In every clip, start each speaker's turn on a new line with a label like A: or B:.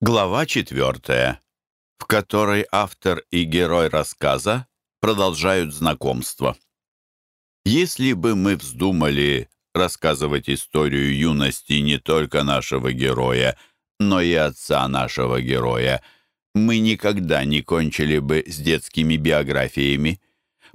A: Глава четвертая, в которой автор и герой рассказа продолжают знакомство. Если бы мы вздумали рассказывать историю юности не только нашего героя, но и отца нашего героя, мы никогда не кончили бы с детскими биографиями.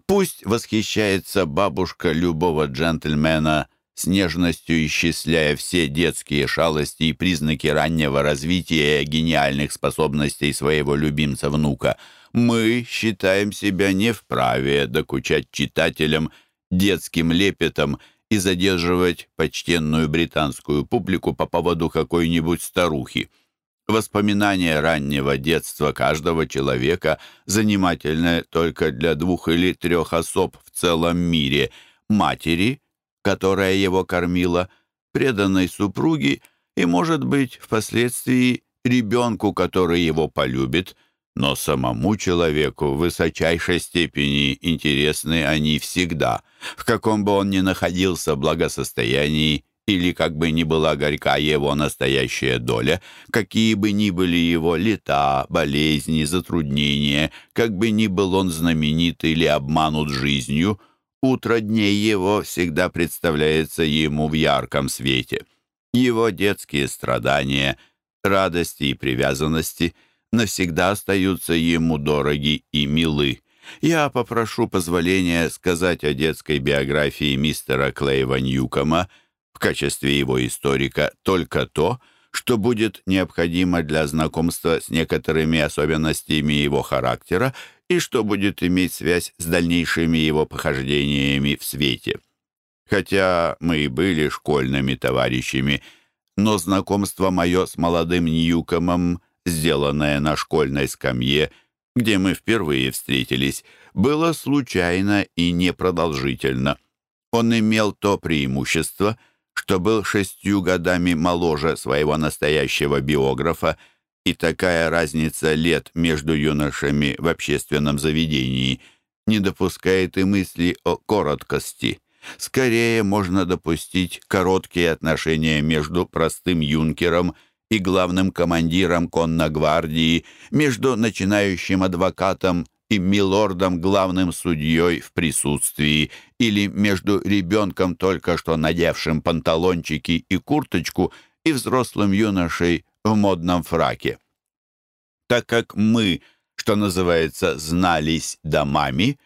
A: Пусть восхищается бабушка любого джентльмена – с нежностью исчисляя все детские шалости и признаки раннего развития гениальных способностей своего любимца-внука, мы считаем себя не вправе докучать читателям детским лепетом и задерживать почтенную британскую публику по поводу какой-нибудь старухи. Воспоминания раннего детства каждого человека занимательны только для двух или трех особ в целом мире – матери – которая его кормила, преданной супруге и, может быть, впоследствии ребенку, который его полюбит, но самому человеку в высочайшей степени интересны они всегда, в каком бы он ни находился благосостоянии или как бы ни была горька его настоящая доля, какие бы ни были его лета, болезни, затруднения, как бы ни был он знаменит или обманут жизнью, Утро дней его всегда представляется ему в ярком свете. Его детские страдания, радости и привязанности навсегда остаются ему дороги и милы. Я попрошу позволения сказать о детской биографии мистера Клейва Ньюкома в качестве его историка только то, что будет необходимо для знакомства с некоторыми особенностями его характера и что будет иметь связь с дальнейшими его похождениями в свете. Хотя мы и были школьными товарищами, но знакомство мое с молодым Ньюкомом, сделанное на школьной скамье, где мы впервые встретились, было случайно и непродолжительно. Он имел то преимущество, что был шестью годами моложе своего настоящего биографа и такая разница лет между юношами в общественном заведении не допускает и мысли о короткости. Скорее можно допустить короткие отношения между простым юнкером и главным командиром конногвардии, между начинающим адвокатом и милордом главным судьей в присутствии, или между ребенком, только что надевшим панталончики и курточку, и взрослым юношей в модном фраке. Так как мы, что называется, знались домами,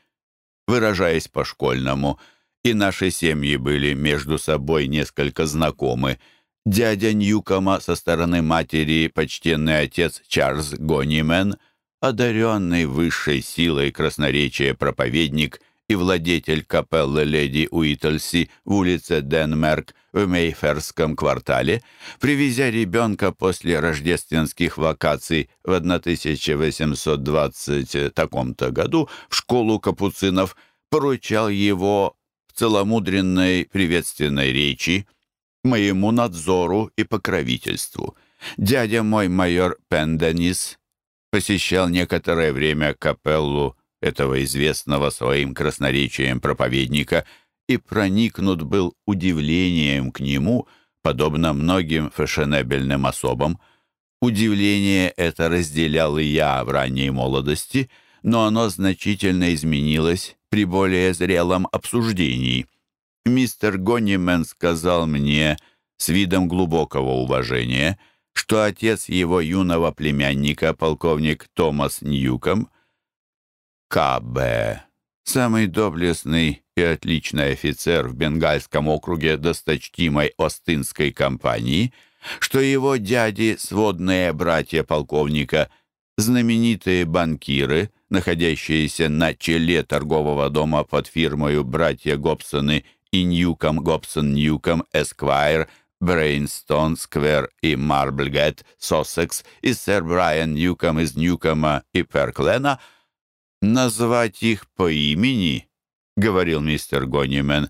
A: выражаясь по-школьному, и наши семьи были между собой несколько знакомы, дядя Ньюкома со стороны матери, почтенный отец Чарльз Гонимен, одаренный высшей силой красноречия проповедник – и владетель капеллы леди Уитлси в улице Денмерк в Мейферском квартале, привезя ребенка после рождественских вакаций в 1820 таком-то году в школу капуцинов, поручал его в целомудренной приветственной речи моему надзору и покровительству. Дядя мой майор Пенденис посещал некоторое время капеллу этого известного своим красноречием проповедника и проникнут был удивлением к нему, подобно многим фешенебельным особам. Удивление это разделял и я в ранней молодости, но оно значительно изменилось при более зрелом обсуждении. Мистер Гоннимен сказал мне с видом глубокого уважения, что отец его юного племянника, полковник Томас Ньюком, К.Б., самый доблестный и отличный офицер в Бенгальском округе досточтимой Остинской компании, что его дяди, сводные братья полковника, знаменитые банкиры, находящиеся на челе торгового дома под фирмою братья Гобсоны и Ньюком Гобсон Ньюком Эсквайр, Брейнстон, Сквер и Марблгет, Соссекс, и сэр Брайан Ньюком из Ньюкома и Перклена — назвать их по имени, — говорил мистер Гонимен,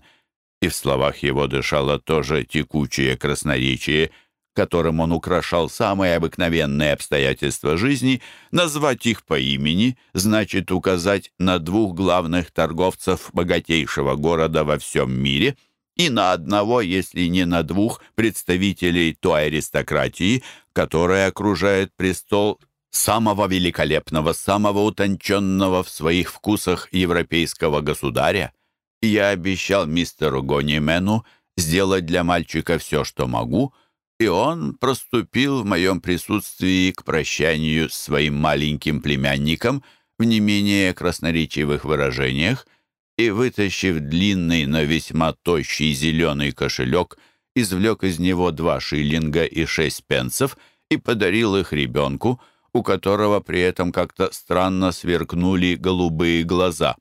A: и в словах его дышало тоже текучее красноречие, которым он украшал самые обыкновенные обстоятельства жизни, назвать их по имени значит указать на двух главных торговцев богатейшего города во всем мире, и на одного, если не на двух, представителей той аристократии, которая окружает престол самого великолепного, самого утонченного в своих вкусах европейского государя. Я обещал мистеру Гонимену сделать для мальчика все, что могу, и он проступил в моем присутствии к прощанию с своим маленьким племянником в не менее красноречивых выражениях, и, вытащив длинный, но весьма тощий зеленый кошелек, извлек из него два шиллинга и шесть пенсов и подарил их ребенку, у которого при этом как-то странно сверкнули голубые глаза.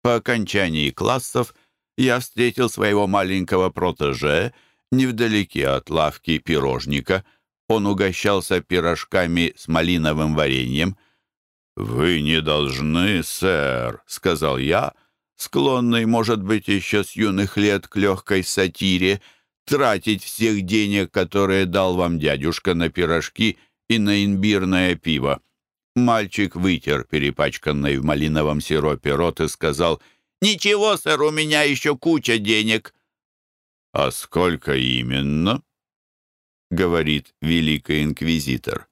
A: По окончании классов я встретил своего маленького протеже невдалеке от лавки пирожника. Он угощался пирожками с малиновым вареньем. «Вы не должны, сэр», — сказал я, склонный, может быть, еще с юных лет к легкой сатире, тратить всех денег, которые дал вам дядюшка на пирожки и на имбирное пиво. Мальчик вытер перепачканный в малиновом сиропе рот и сказал, «Ничего, сэр, у меня еще куча денег». «А сколько именно?» — говорит великий инквизитор.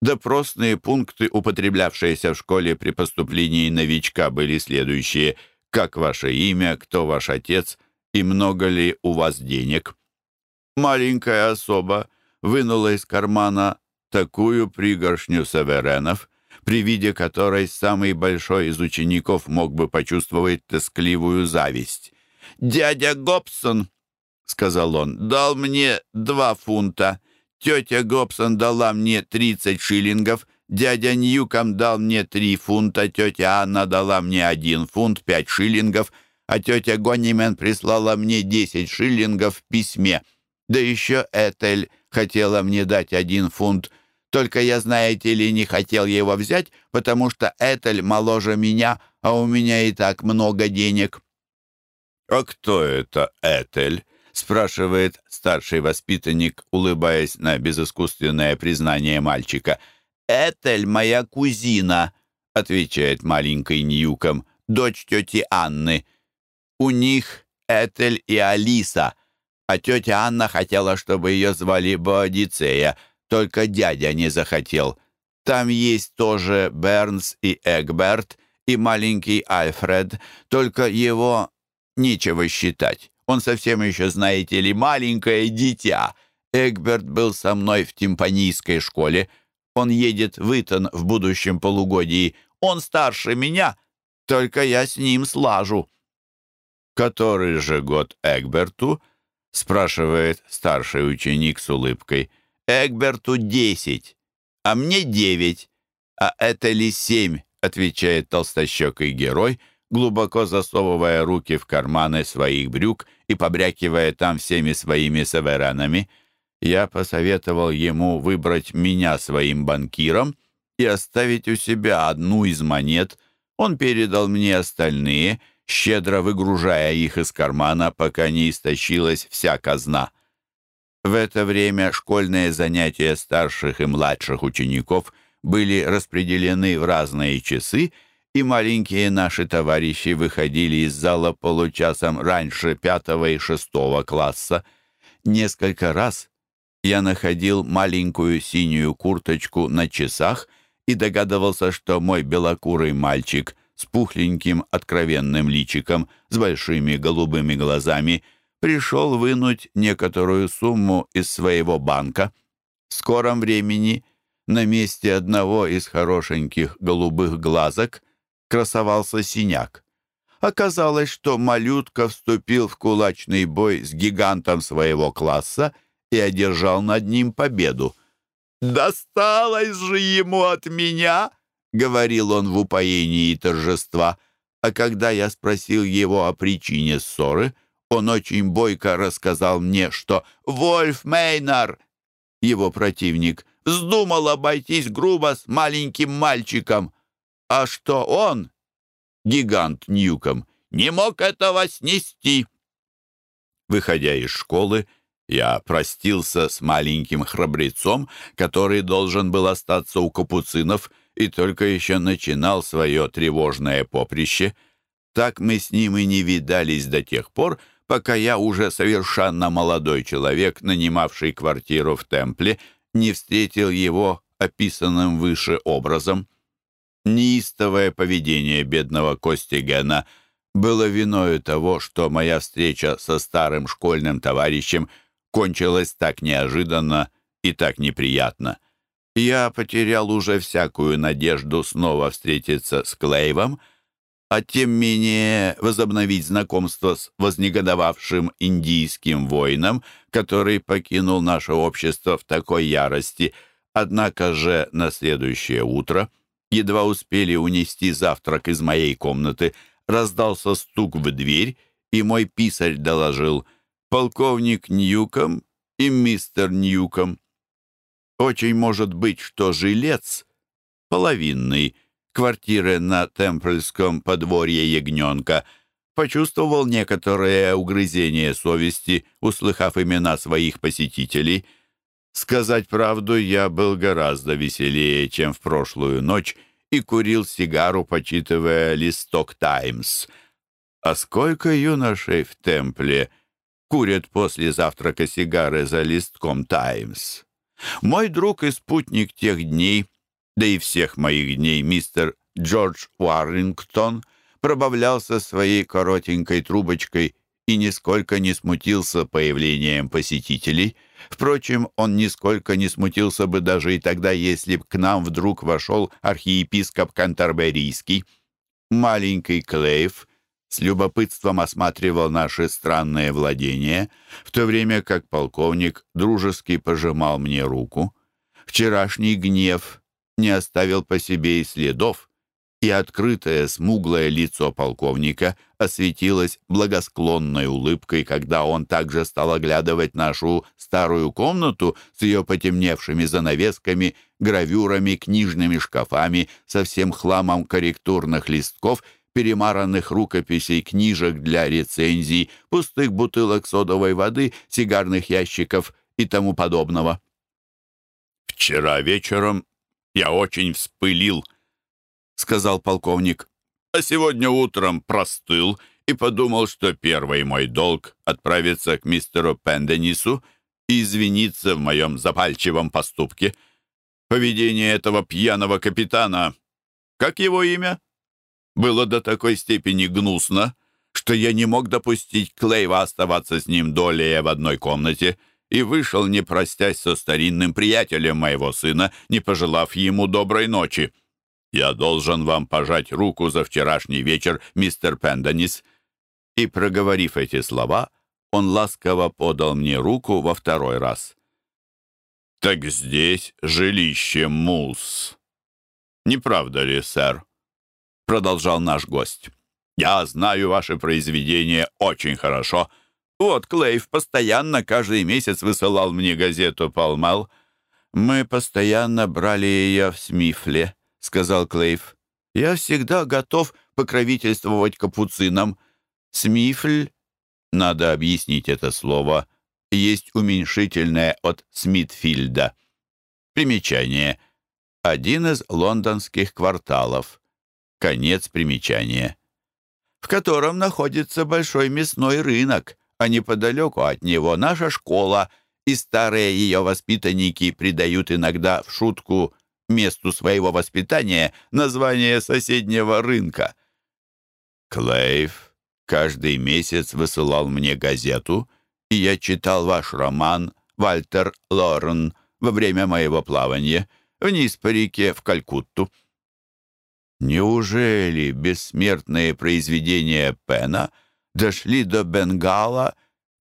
A: Допросные пункты, употреблявшиеся в школе при поступлении новичка, были следующие. Как ваше имя, кто ваш отец и много ли у вас денег? Маленькая особа вынула из кармана такую пригоршню саверенов, при виде которой самый большой из учеников мог бы почувствовать тоскливую зависть. «Дядя Гобсон», — сказал он, — «дал мне два фунта». Тетя Гобсон дала мне 30 шиллингов, дядя Ньюком дал мне 3 фунта, тетя Анна дала мне 1 фунт 5 шиллингов, а тетя Гоннимен прислала мне 10 шиллингов в письме. Да еще Этель хотела мне дать 1 фунт, только я, знаете ли, не хотел его взять, потому что Этель моложе меня, а у меня и так много денег». «А кто это Этель?» спрашивает старший воспитанник, улыбаясь на безыскусственное признание мальчика. «Этель моя кузина», — отвечает маленький Ньюком, дочь тети Анны. «У них Этель и Алиса, а тетя Анна хотела, чтобы ее звали Боодицея, только дядя не захотел. Там есть тоже Бернс и Эгберт, и маленький Альфред, только его нечего считать. Он совсем еще, знаете ли, маленькое дитя. Эгберт был со мной в тимпанийской школе. Он едет в Итон в будущем полугодии. Он старше меня, только я с ним слажу». «Который же год Эгберту?» — спрашивает старший ученик с улыбкой. «Эгберту десять, а мне девять, а это ли семь?» — отвечает толстощекий герой — глубоко засовывая руки в карманы своих брюк и побрякивая там всеми своими саверанами. Я посоветовал ему выбрать меня своим банкиром и оставить у себя одну из монет. Он передал мне остальные, щедро выгружая их из кармана, пока не истощилась вся казна. В это время школьные занятия старших и младших учеников были распределены в разные часы, и маленькие наши товарищи выходили из зала получасом раньше пятого и шестого класса. Несколько раз я находил маленькую синюю курточку на часах и догадывался, что мой белокурый мальчик с пухленьким откровенным личиком, с большими голубыми глазами, пришел вынуть некоторую сумму из своего банка. В скором времени на месте одного из хорошеньких голубых глазок красовался синяк. Оказалось, что малютка вступил в кулачный бой с гигантом своего класса и одержал над ним победу. «Досталось же ему от меня!» — говорил он в упоении торжества. А когда я спросил его о причине ссоры, он очень бойко рассказал мне, что Вольф Мейнар, его противник, вздумал обойтись грубо с маленьким мальчиком — а что он, гигант Ньюком, не мог этого снести. Выходя из школы, я простился с маленьким храбрецом, который должен был остаться у капуцинов и только еще начинал свое тревожное поприще. Так мы с ним и не видались до тех пор, пока я уже совершенно молодой человек, нанимавший квартиру в Темпле, не встретил его описанным выше образом. Неистовое поведение бедного Костигена было виною того, что моя встреча со старым школьным товарищем кончилась так неожиданно и так неприятно. Я потерял уже всякую надежду снова встретиться с Клейвом, а тем менее возобновить знакомство с вознегодовавшим индийским воином, который покинул наше общество в такой ярости. Однако же на следующее утро, едва успели унести завтрак из моей комнаты, раздался стук в дверь, и мой писарь доложил «Полковник Ньюком и мистер Ньюком». Очень может быть, что жилец, половинный, квартиры на Темпльском подворье Ягненка, почувствовал некоторое угрызение совести, услыхав имена своих посетителей. Сказать правду, я был гораздо веселее, чем в прошлую ночь, и курил сигару, почитывая листок «Таймс». А сколько юношей в Темпле курят после завтрака сигары за листком «Таймс»? Мой друг и спутник тех дней, да и всех моих дней, мистер Джордж Уаррингтон, пробавлялся своей коротенькой трубочкой и нисколько не смутился появлением посетителей. Впрочем, он нисколько не смутился бы даже и тогда, если б к нам вдруг вошел архиепископ Кантерберийский. Маленький Клейв с любопытством осматривал наши странные владения, в то время как полковник дружески пожимал мне руку. Вчерашний гнев не оставил по себе и следов, и открытое смуглое лицо полковника осветилось благосклонной улыбкой, когда он также стал оглядывать нашу старую комнату с ее потемневшими занавесками, гравюрами, книжными шкафами, со всем хламом корректурных листков — перемаранных рукописей, книжек для рецензий, пустых бутылок содовой воды, сигарных ящиков и тому подобного. «Вчера вечером я очень вспылил», — сказал полковник, «а сегодня утром простыл и подумал, что первый мой долг — отправиться к мистеру Пенденису и извиниться в моем запальчивом поступке. Поведение этого пьяного капитана... Как его имя?» Было до такой степени гнусно, что я не мог допустить Клейва оставаться с ним долее в одной комнате и вышел, не простясь со старинным приятелем моего сына, не пожелав ему доброй ночи. «Я должен вам пожать руку за вчерашний вечер, мистер Пенденис». И, проговорив эти слова, он ласково подал мне руку во второй раз. «Так здесь жилище Мулс. Не правда ли, сэр?» Продолжал наш гость. «Я знаю ваше произведение очень хорошо. Вот Клейв постоянно каждый месяц высылал мне газету «Палмал». «Мы постоянно брали ее в Смифле», — сказал Клейв. «Я всегда готов покровительствовать капуцинам. Смифль, надо объяснить это слово, есть уменьшительное от Смитфильда. Примечание. Один из лондонских кварталов. Конец примечания. В котором находится большой мясной рынок, а неподалеку от него наша школа, и старые ее воспитанники придают иногда в шутку месту своего воспитания название соседнего рынка. Клейв каждый месяц высылал мне газету, и я читал ваш роман «Вальтер Лорен» во время моего плавания вниз по реке в Калькутту. Неужели бессмертные произведения Пена дошли до Бенгала,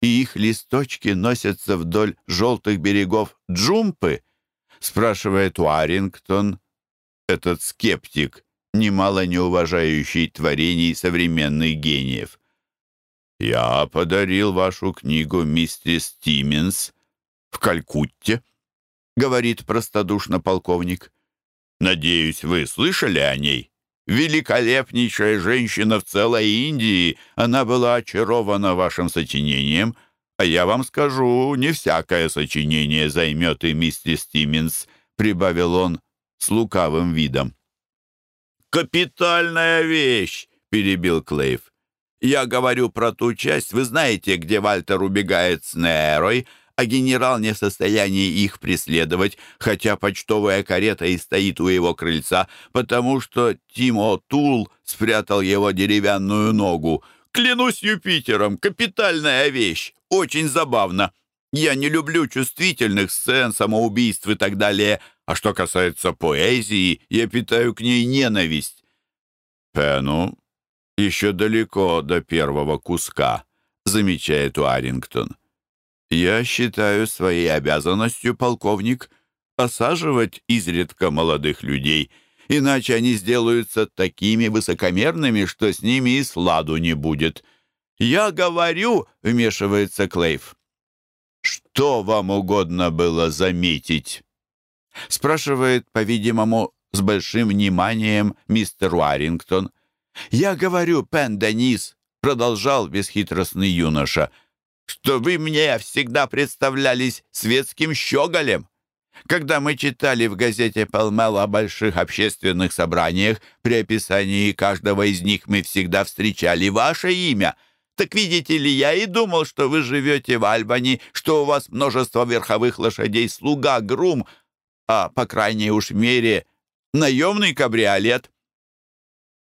A: и их листочки носятся вдоль желтых берегов Джумпы? Спрашивает Уарингтон, этот скептик, немало не уважающий творений современных гениев. «Я подарил вашу книгу миссис Тименс в Калькутте», — говорит простодушно полковник. Надеюсь, вы слышали о ней? Великолепнейшая женщина в целой Индии. Она была очарована вашим сочинением. А я вам скажу, не всякое сочинение займет и мистер Стименс, прибавил он с лукавым видом. «Капитальная вещь!» — перебил Клейв. Я говорю про ту часть, вы знаете, где Вальтер убегает с Нерой, а генерал не в состоянии их преследовать, хотя почтовая карета и стоит у его крыльца, потому что Тимо Тул спрятал его деревянную ногу. Клянусь Юпитером, капитальная вещь, очень забавно. Я не люблю чувствительных сцен, самоубийств и так далее, а что касается поэзии, я питаю к ней ненависть. Пену еще далеко до первого куска, замечает Уарингтон. Я считаю своей обязанностью, полковник, осаживать изредка молодых людей, иначе они сделаются такими высокомерными, что с ними и сладу не будет. «Я говорю», — вмешивается Клейв. «Что вам угодно было заметить?» спрашивает, по-видимому, с большим вниманием мистер Уарингтон. «Я говорю, Пен Денис», — продолжал бесхитростный юноша, «что вы мне всегда представлялись светским щеголем. Когда мы читали в газете «Пелмел» о больших общественных собраниях, при описании каждого из них мы всегда встречали ваше имя. Так видите ли, я и думал, что вы живете в Альбани, что у вас множество верховых лошадей, слуга, грум, а, по крайней уж мере, наемный кабриолет.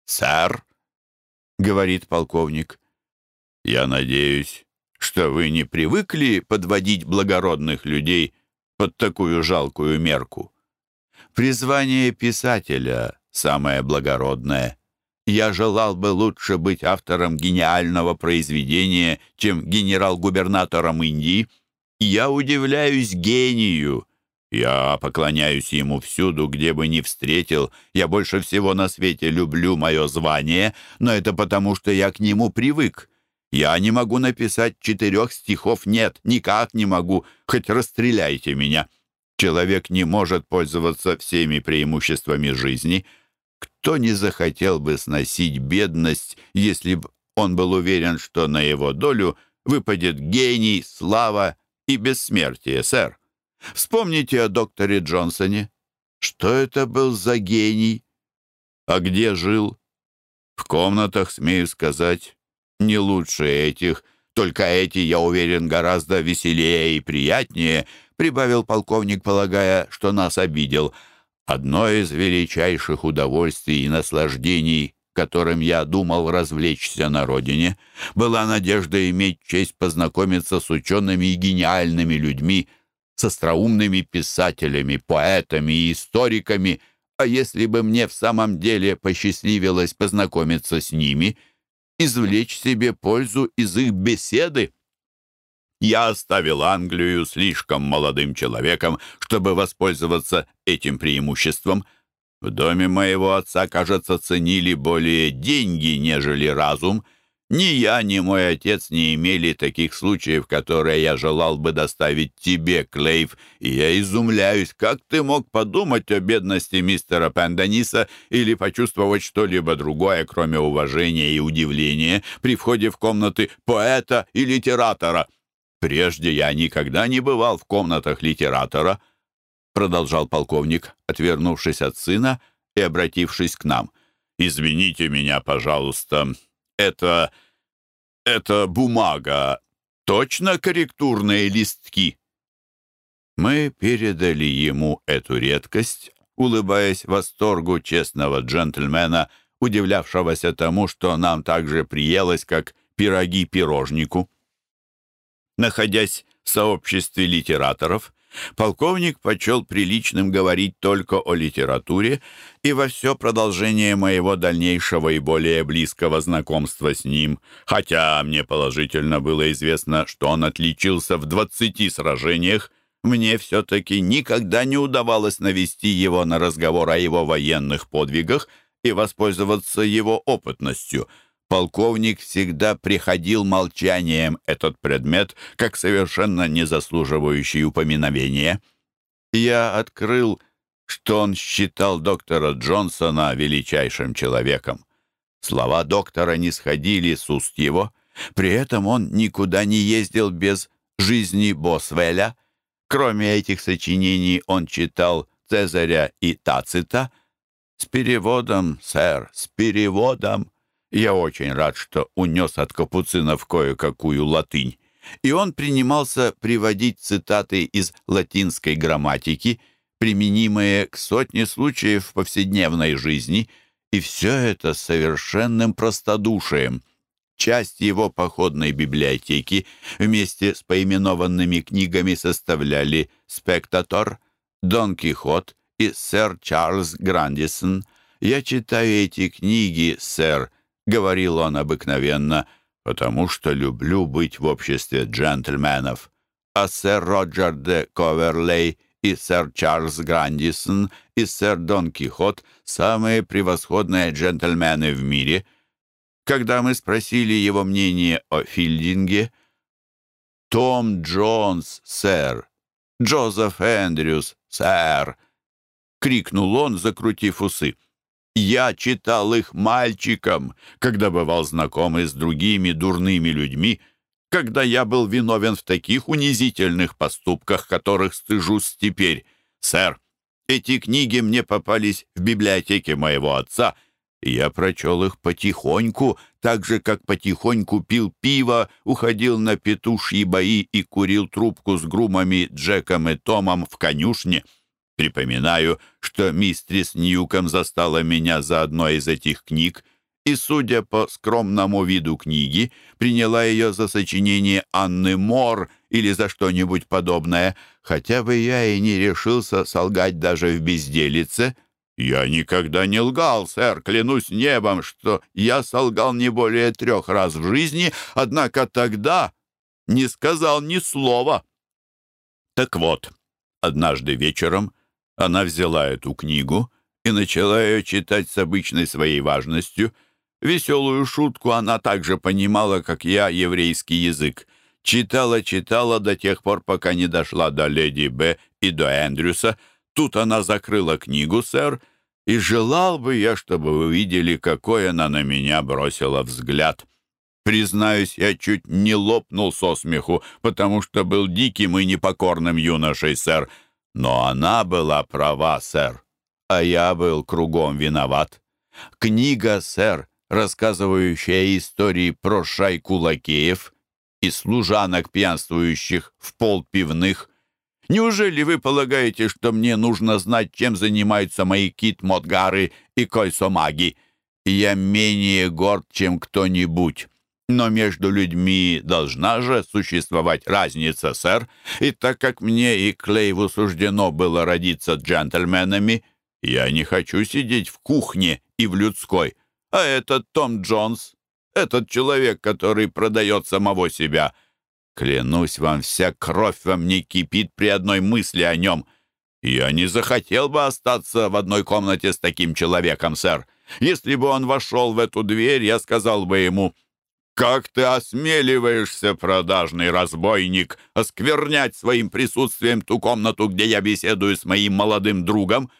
A: «Сэр», — говорит полковник, — «я надеюсь, что вы не привыкли подводить благородных людей под такую жалкую мерку. Призвание писателя самое благородное. Я желал бы лучше быть автором гениального произведения, чем генерал-губернатором Индии. Я удивляюсь гению» Я поклоняюсь ему всюду, где бы ни встретил. Я больше всего на свете люблю мое звание, но это потому, что я к нему привык. Я не могу написать четырех стихов, нет, никак не могу, хоть расстреляйте меня. Человек не может пользоваться всеми преимуществами жизни. Кто не захотел бы сносить бедность, если бы он был уверен, что на его долю выпадет гений, слава и бессмертие, сэр? Вспомните о докторе Джонсоне. Что это был за гений? А где жил? В комнатах, смею сказать, не лучше этих. Только эти, я уверен, гораздо веселее и приятнее, прибавил полковник, полагая, что нас обидел. Одно из величайших удовольствий и наслаждений, которым я думал развлечься на родине, была надежда иметь честь познакомиться с учеными и гениальными людьми, с остроумными писателями, поэтами и историками, а если бы мне в самом деле посчастливилось познакомиться с ними, извлечь себе пользу из их беседы. Я оставил Англию слишком молодым человеком, чтобы воспользоваться этим преимуществом. В доме моего отца, кажется, ценили более деньги, нежели разум, ни я, ни мой отец не имели таких случаев, которые я желал бы доставить тебе, Клейв, и я изумляюсь, как ты мог подумать о бедности мистера Пенданиса или почувствовать что-либо другое, кроме уважения и удивления, при входе в комнаты поэта и литератора. Прежде я никогда не бывал в комнатах литератора, продолжал полковник, отвернувшись от сына и обратившись к нам. «Извините меня, пожалуйста, это... это бумага. Точно корректурные листки?» Мы передали ему эту редкость, улыбаясь восторгу честного джентльмена, удивлявшегося тому, что нам так же приелось, как пироги пирожнику. Находясь в сообществе литераторов, Полковник почел приличным говорить только о литературе, и во все продолжение моего дальнейшего и более близкого знакомства с ним, хотя мне положительно было известно, что он отличился в двадцати сражениях, мне все-таки никогда не удавалось навести его на разговор о его военных подвигах и воспользоваться его опытностью — полковник всегда приходил молчанием этот предмет, как совершенно не заслуживающий упоминовения. Я открыл, что он считал доктора Джонсона величайшим человеком. Слова доктора не сходили с уст его, при этом он никуда не ездил без жизни Босвеля. Кроме этих сочинений он читал Цезаря и Тацита. С переводом, сэр, с переводом. Я очень рад, что унес от капуцинов кое-какую латынь. И он принимался приводить цитаты из латинской грамматики, применимые к сотне случаев в повседневной жизни, и все это с совершенным простодушием. Часть его походной библиотеки вместе с поименованными книгами составляли «Спектатор», «Дон Кихот» и «Сэр Чарльз Грандисон». «Я читаю эти книги, сэр», — говорил он обыкновенно, «потому что люблю быть в обществе джентльменов». А сэр Роджер де Коверлей и сэр Чарльз Грандисон и сэр Дон Кихот — самые превосходные джентльмены в мире. Когда мы спросили его мнение о Филдинге, «Том Джонс, сэр», «Джозеф Эндрюс, сэр», — крикнул он, закрутив усы. Я читал их мальчиком, когда бывал знаком с другими дурными людьми, когда я был виновен в таких унизительных поступках, которых стыжусь теперь. Сэр, эти книги мне попались в библиотеке моего отца, и я прочел их потихоньку, так же, как потихоньку пил пиво, уходил на петушьи бои и курил трубку с грумами Джеком и Томом в конюшне. Припоминаю, что мистрис Ньюком застала меня за одной из этих книг и, судя по скромному виду книги, приняла ее за сочинение Анны Мор или за что-нибудь подобное, хотя бы я и не решился солгать даже в безделице. Я никогда не лгал, сэр, клянусь небом, что я солгал не более трех раз в жизни, однако тогда не сказал ни слова. Так вот, однажды вечером она взяла эту книгу и начала ее читать с обычной своей важностью. Веселую шутку она также понимала, как я, еврейский язык. Читала-читала до тех пор, пока не дошла до леди Б и до Эндрюса. Тут она закрыла книгу, сэр, и желал бы я, чтобы вы видели, какой она на меня бросила взгляд. Признаюсь, я чуть не лопнул со смеху, потому что был диким и непокорным юношей, сэр, но она была права, сэр, а я был кругом виноват. Книга, сэр, рассказывающая истории про шайку лакеев и служанок, пьянствующих в пол пивных. Неужели вы полагаете, что мне нужно знать, чем занимаются мои кит-модгары и койсомаги? Я менее горд, чем кто-нибудь. Но между людьми должна же существовать разница, сэр. И так как мне и Клейву суждено было родиться джентльменами, я не хочу сидеть в кухне и в людской. А этот Том Джонс, этот человек, который продает самого себя, клянусь вам, вся кровь во мне кипит при одной мысли о нем. Я не захотел бы остаться в одной комнате с таким человеком, сэр. Если бы он вошел в эту дверь, я сказал бы ему «Как ты осмеливаешься, продажный разбойник, осквернять своим присутствием ту комнату, где я беседую с моим молодым другом,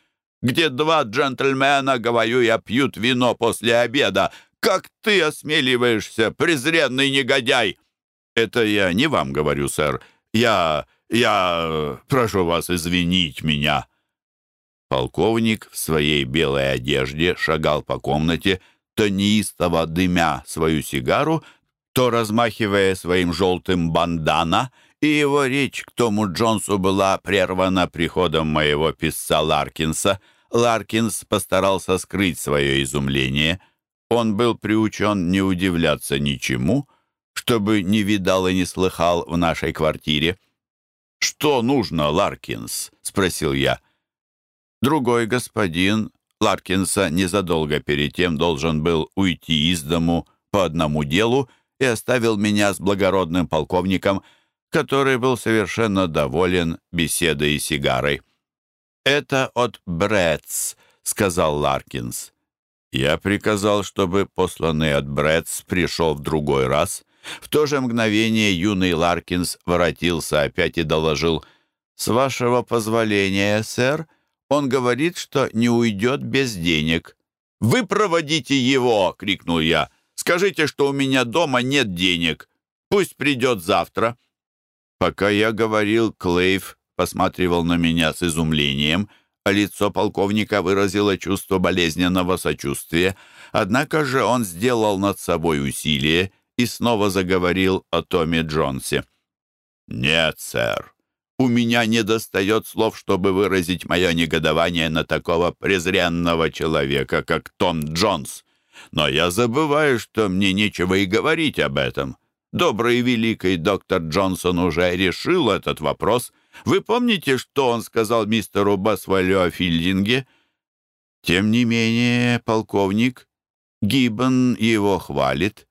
A: где два джентльмена, говорю я, пьют вино после обеда? Как ты осмеливаешься, презренный негодяй?» «Это я не вам говорю, сэр. Я... я... прошу вас извинить меня». Полковник в своей белой одежде шагал по комнате, то неистово дымя свою сигару, то размахивая своим желтым бандана, и его речь к тому Джонсу была прервана приходом моего писца Ларкинса. Ларкинс постарался скрыть свое изумление. Он был приучен не удивляться ничему, чтобы не видал и не слыхал в нашей квартире. «Что нужно, Ларкинс?» — спросил я. Другой господин Ларкинса незадолго перед тем должен был уйти из дому по одному делу и оставил меня с благородным полковником, который был совершенно доволен беседой и сигарой. «Это от Брэдс», — сказал Ларкинс. Я приказал, чтобы посланный от Брэдс пришел в другой раз. В то же мгновение юный Ларкинс воротился опять и доложил. «С вашего позволения, сэр, он говорит, что не уйдет без денег. «Вы проводите его!» — крикнул я. «Скажите, что у меня дома нет денег. Пусть придет завтра». Пока я говорил, Клейв посматривал на меня с изумлением, а лицо полковника выразило чувство болезненного сочувствия. Однако же он сделал над собой усилие и снова заговорил о Томе Джонсе. «Нет, сэр, у меня не достает слов, чтобы выразить мое негодование на такого презренного человека, как Том Джонс. Но я забываю, что мне нечего и говорить об этом. Добрый и великий доктор Джонсон уже решил этот вопрос. Вы помните, что он сказал мистеру Басвалю о Филдинге? Тем не менее, полковник, Гиббон его хвалит,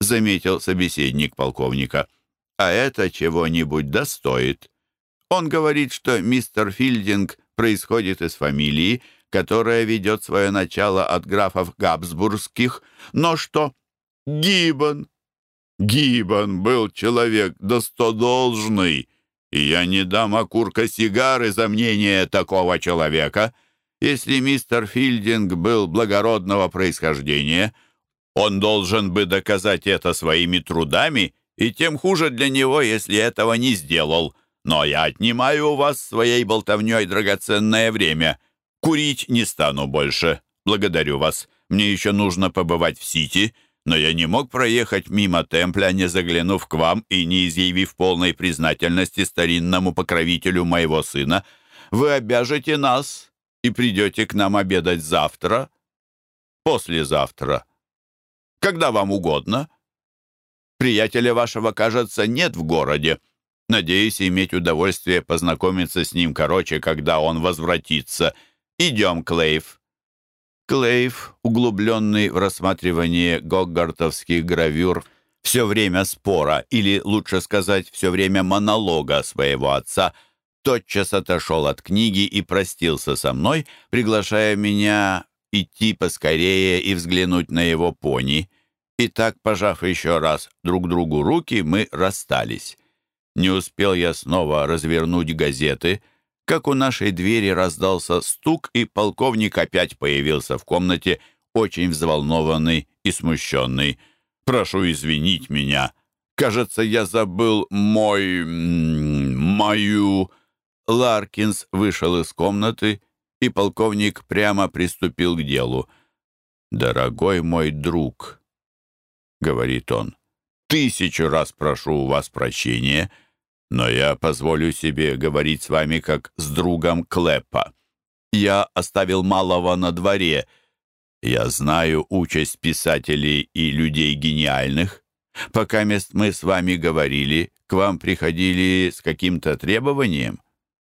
A: заметил собеседник полковника. А это чего-нибудь достоит. Он говорит, что мистер Филдинг происходит из фамилии, которая ведет свое начало от графов Габсбургских, но что Гиббон Гиббон был человек достодолжный, и я не дам окурка сигары за мнение такого человека. Если мистер Филдинг был благородного происхождения, он должен бы доказать это своими трудами, и тем хуже для него, если этого не сделал. Но я отнимаю у вас своей болтовней драгоценное время. Курить не стану больше. Благодарю вас. Мне еще нужно побывать в Сити» но я не мог проехать мимо Темпля, не заглянув к вам и не изъявив полной признательности старинному покровителю моего сына. Вы обяжете нас и придете к нам обедать завтра, послезавтра, когда вам угодно. Приятеля вашего, кажется, нет в городе. Надеюсь иметь удовольствие познакомиться с ним короче, когда он возвратится. Идем, Клейв». Клейв, углубленный в рассматривание гоггартовских гравюр, все время спора, или, лучше сказать, все время монолога своего отца, тотчас отошел от книги и простился со мной, приглашая меня идти поскорее и взглянуть на его пони. И так, пожав еще раз друг другу руки, мы расстались. Не успел я снова развернуть газеты — как у нашей двери раздался стук, и полковник опять появился в комнате, очень взволнованный и смущенный. «Прошу извинить меня. Кажется, я забыл мой... мою...» Ларкинс вышел из комнаты, и полковник прямо приступил к делу. «Дорогой мой друг», — говорит он, — «тысячу раз прошу у вас прощения» но я позволю себе говорить с вами как с другом Клэпа. Я оставил малого на дворе. Я знаю участь писателей и людей гениальных. Пока мест мы с вами говорили, к вам приходили с каким-то требованием.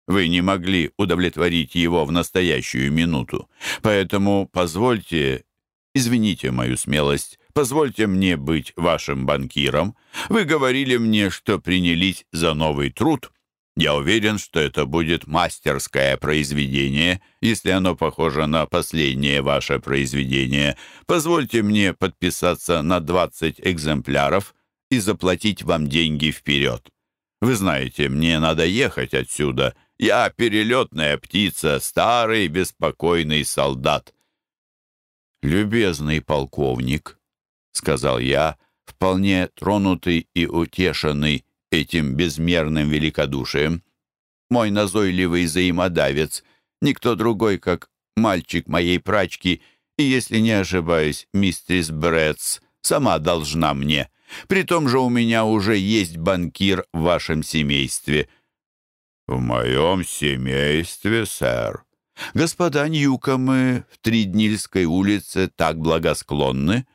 A: Вы не могли удовлетворить его в настоящую минуту. Поэтому позвольте, извините мою смелость, Позвольте мне быть вашим банкиром. Вы говорили мне, что принялись за новый труд. Я уверен, что это будет мастерское произведение, если оно похоже на последнее ваше произведение. Позвольте мне подписаться на 20 экземпляров и заплатить вам деньги вперед. Вы знаете, мне надо ехать отсюда. Я перелетная птица, старый беспокойный солдат. Любезный полковник, — сказал я, вполне тронутый и утешенный этим безмерным великодушием. Мой назойливый взаимодавец, никто другой, как мальчик моей прачки, и, если не ошибаюсь, мистерис Брэдс сама должна мне. При том же у меня уже есть банкир в вашем семействе». «В моем семействе, сэр». «Господа Ньюкомы в Триднильской улице так благосклонны,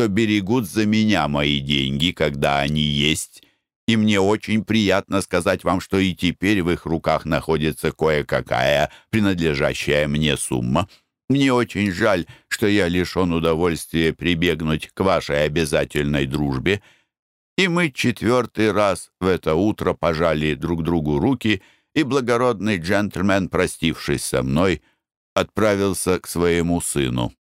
A: что берегут за меня мои деньги, когда они есть, и мне очень приятно сказать вам, что и теперь в их руках находится кое-какая принадлежащая мне сумма. Мне очень жаль, что я лишен удовольствия прибегнуть к вашей обязательной дружбе. И мы четвертый раз в это утро пожали друг другу руки, и благородный джентльмен, простившись со мной, отправился к своему сыну.